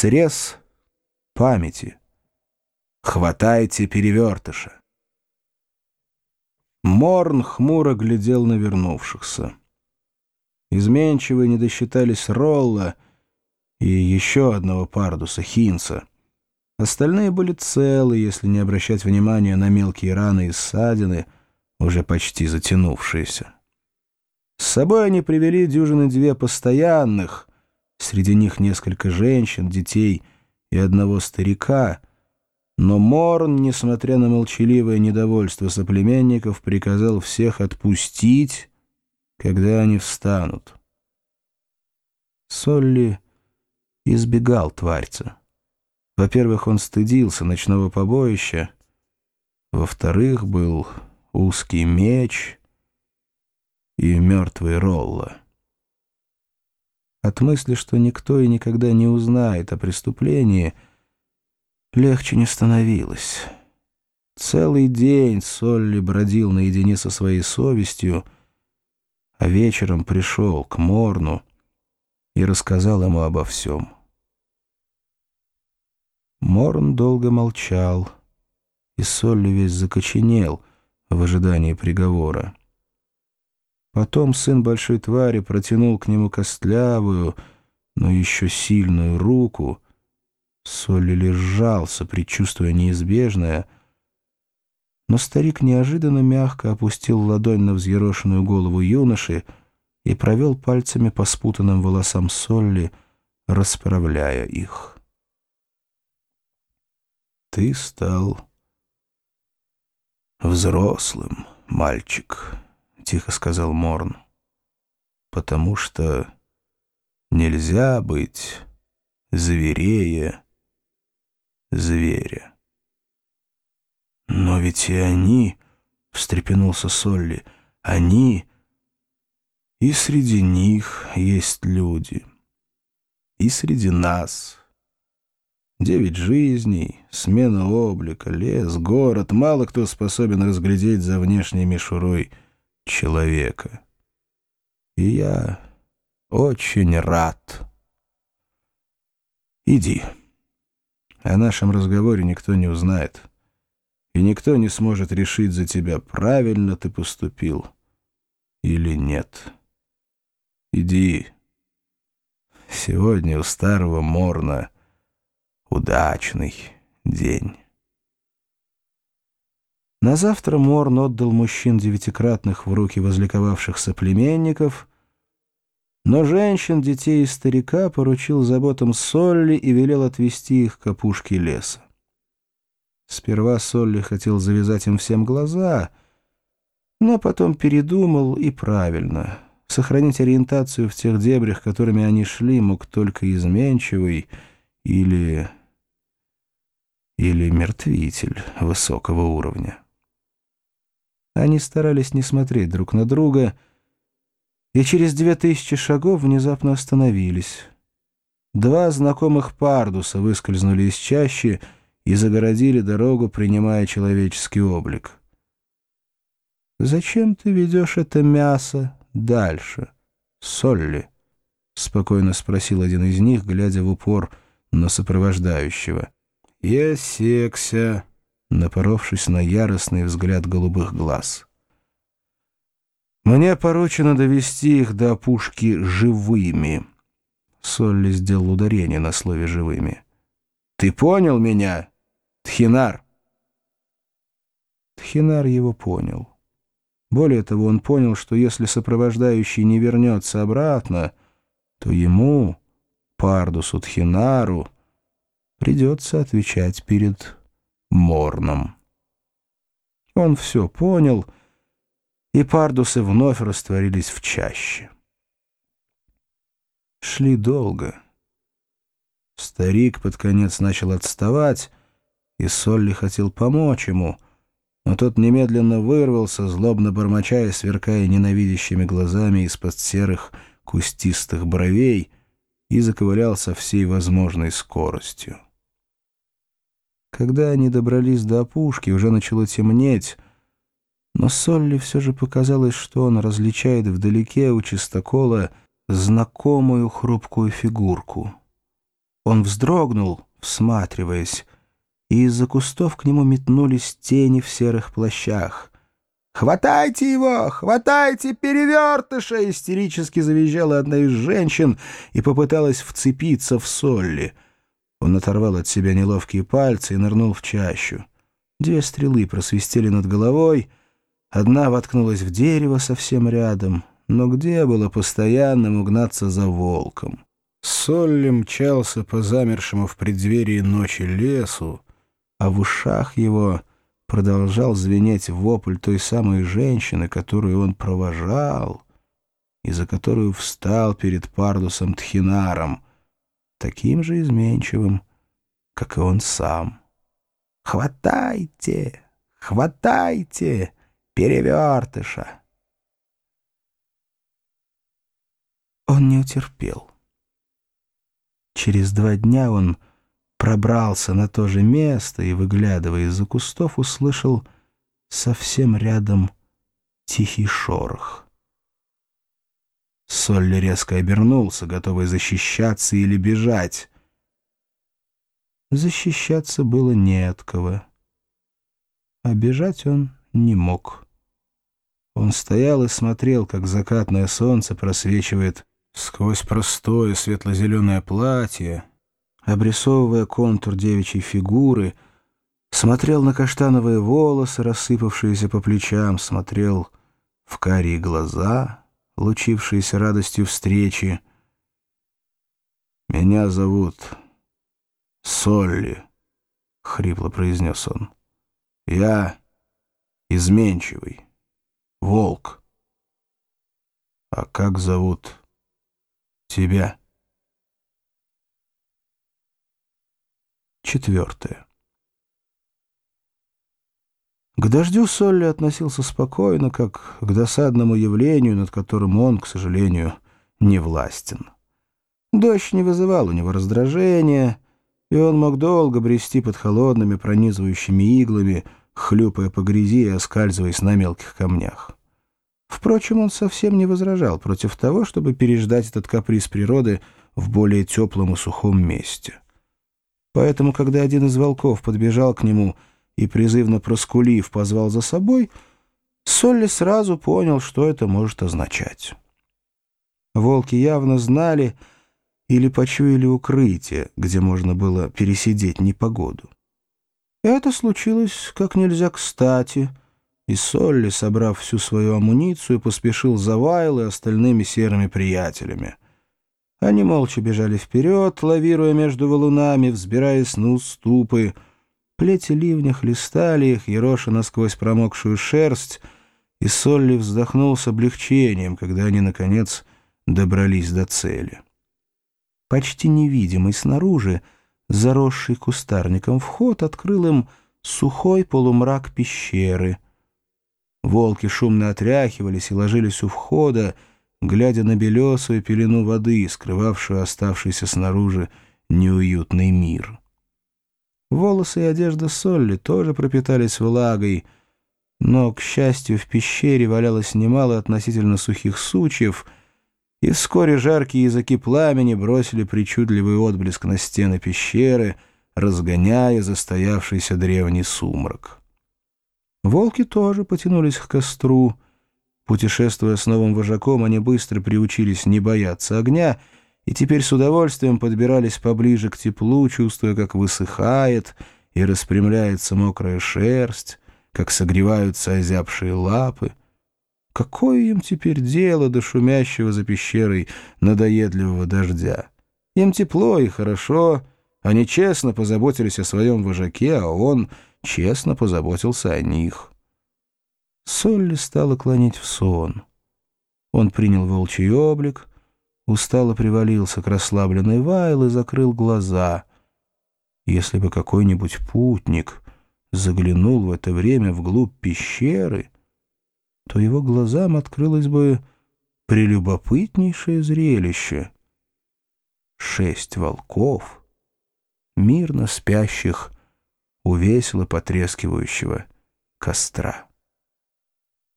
Срез памяти. Хватайте перевертыша. Морн хмуро глядел на вернувшихся. Изменчивые не досчитались Ролла и еще одного пардуса, Хинца. Остальные были целы, если не обращать внимания на мелкие раны и ссадины, уже почти затянувшиеся. С собой они привели дюжины две постоянных, среди них несколько женщин, детей и одного старика, но Морн, несмотря на молчаливое недовольство соплеменников, приказал всех отпустить, когда они встанут. Солли избегал тварьца. Во-первых, он стыдился ночного побоища, во-вторых, был узкий меч и мертвый Ролла. От мысли, что никто и никогда не узнает о преступлении, легче не становилось. Целый день Солли бродил наедине со своей совестью, а вечером пришел к Морну и рассказал ему обо всем. Морн долго молчал, и Солли весь закоченел в ожидании приговора. Потом сын большой твари протянул к нему костлявую, но еще сильную руку. Солли лежался, предчувствуя неизбежное — но старик неожиданно мягко опустил ладонь на взъерошенную голову юноши и провел пальцами по спутанным волосам Солли, расправляя их. «Ты стал взрослым, мальчик», — тихо сказал Морн, «потому что нельзя быть зверее зверя». «Но ведь и они...» — встрепенулся Солли. «Они...» «И среди них есть люди. И среди нас...» Девять жизней, смена облика, лес, город. Мало кто способен разглядеть за внешней мишурой человека. И я очень рад. Иди. О нашем разговоре никто не узнает и никто не сможет решить за тебя, правильно ты поступил или нет. Иди. Сегодня у старого Морна удачный день. На завтра Морн отдал мужчин девятикратных в руки возликовавших соплеменников, но женщин, детей и старика поручил заботам Солли и велел отвести их к опушке леса. Сперва Солли хотел завязать им всем глаза, но потом передумал и правильно. Сохранить ориентацию в тех дебрях, которыми они шли, мог только изменчивый или... или мертвитель высокого уровня. Они старались не смотреть друг на друга, и через две тысячи шагов внезапно остановились. Два знакомых пардуса выскользнули из чащи — и загородили дорогу, принимая человеческий облик. «Зачем ты ведешь это мясо дальше, Солли?» — спокойно спросил один из них, глядя в упор на сопровождающего. «Я секся», напоровшись на яростный взгляд голубых глаз. «Мне поручено довести их до опушки живыми». Солли сделал ударение на слове «живыми». «Ты понял меня?» Тхинар. Тхинар его понял. Более того, он понял, что если сопровождающий не вернется обратно, то ему, Пардусу Тхинару, придется отвечать перед Морном. Он все понял, и Пардусы вновь растворились в чаще. Шли долго. Старик под конец начал отставать, и Солли хотел помочь ему, но тот немедленно вырвался, злобно бормоча и сверкая ненавидящими глазами из-под серых кустистых бровей, и заковылял со всей возможной скоростью. Когда они добрались до опушки, уже начало темнеть, но Солли все же показалось, что он различает вдалеке у чистокола знакомую хрупкую фигурку — Он вздрогнул, всматриваясь, и из-за кустов к нему метнулись тени в серых плащах. «Хватайте его! Хватайте перевертыша!» — истерически завизжала одна из женщин и попыталась вцепиться в Солли. Он оторвал от себя неловкие пальцы и нырнул в чащу. Две стрелы просвистели над головой, одна воткнулась в дерево совсем рядом, но где было постоянным угнаться за волком? Солли мчался по замершему в преддверии ночи лесу, а в ушах его продолжал звенеть вопль той самой женщины, которую он провожал и за которую встал перед Пардусом Тхинаром, таким же изменчивым, как и он сам. «Хватайте! Хватайте! Перевертыша!» Он не утерпел. Через два дня он пробрался на то же место и, выглядывая из-за кустов, услышал совсем рядом тихий шорох. Солли резко обернулся, готовый защищаться или бежать. Защищаться было не от кого, а бежать он не мог. Он стоял и смотрел, как закатное солнце просвечивает сквозь простое светло-зеленое платье, обрисовывая контур девичьей фигуры, смотрел на каштановые волосы, рассыпавшиеся по плечам, смотрел в карие глаза, лучившиеся радостью встречи. «Меня зовут Солли», — хрипло произнес он. «Я изменчивый, волк. А как зовут тебя?» Четвертое. К дождю Солли относился спокойно, как к досадному явлению, над которым он, к сожалению, не властен. Дождь не вызывал у него раздражения, и он мог долго брести под холодными пронизывающими иглами, хлюпая по грязи и оскальзываясь на мелких камнях. Впрочем, он совсем не возражал против того, чтобы переждать этот каприз природы в более теплом и сухом месте. Поэтому, когда один из волков подбежал к нему и, призывно проскулив, позвал за собой, Солли сразу понял, что это может означать. Волки явно знали или почуяли укрытие, где можно было пересидеть непогоду. Это случилось как нельзя кстати, и Солли, собрав всю свою амуницию, поспешил за Вайл и остальными серыми приятелями — они молча бежали вперед, лавируя между валунами, взбираясь на уступы. Плети ливня хлестали их, ероша насквозь промокшую шерсть, и Солли вздохнул с облегчением, когда они, наконец, добрались до цели. Почти невидимый снаружи, заросший кустарником вход, открыл им сухой полумрак пещеры. Волки шумно отряхивались и ложились у входа, глядя на белесую пелену воды, скрывавшую оставшийся снаружи неуютный мир. Волосы и одежда Солли тоже пропитались влагой, но, к счастью, в пещере валялось немало относительно сухих сучьев, и вскоре жаркие языки пламени бросили причудливый отблеск на стены пещеры, разгоняя застоявшийся древний сумрак. Волки тоже потянулись к костру, Путешествуя с новым вожаком, они быстро приучились не бояться огня и теперь с удовольствием подбирались поближе к теплу, чувствуя, как высыхает и распрямляется мокрая шерсть, как согреваются озябшие лапы. Какое им теперь дело до шумящего за пещерой надоедливого дождя? Им тепло и хорошо, они честно позаботились о своем вожаке, а он честно позаботился о них». Солли стала клонить в сон. Он принял волчий облик, устало привалился к расслабленной Вайл и закрыл глаза. Если бы какой-нибудь путник заглянул в это время вглубь пещеры, то его глазам открылось бы прелюбопытнейшее зрелище. Шесть волков, мирно спящих у весело потрескивающего костра.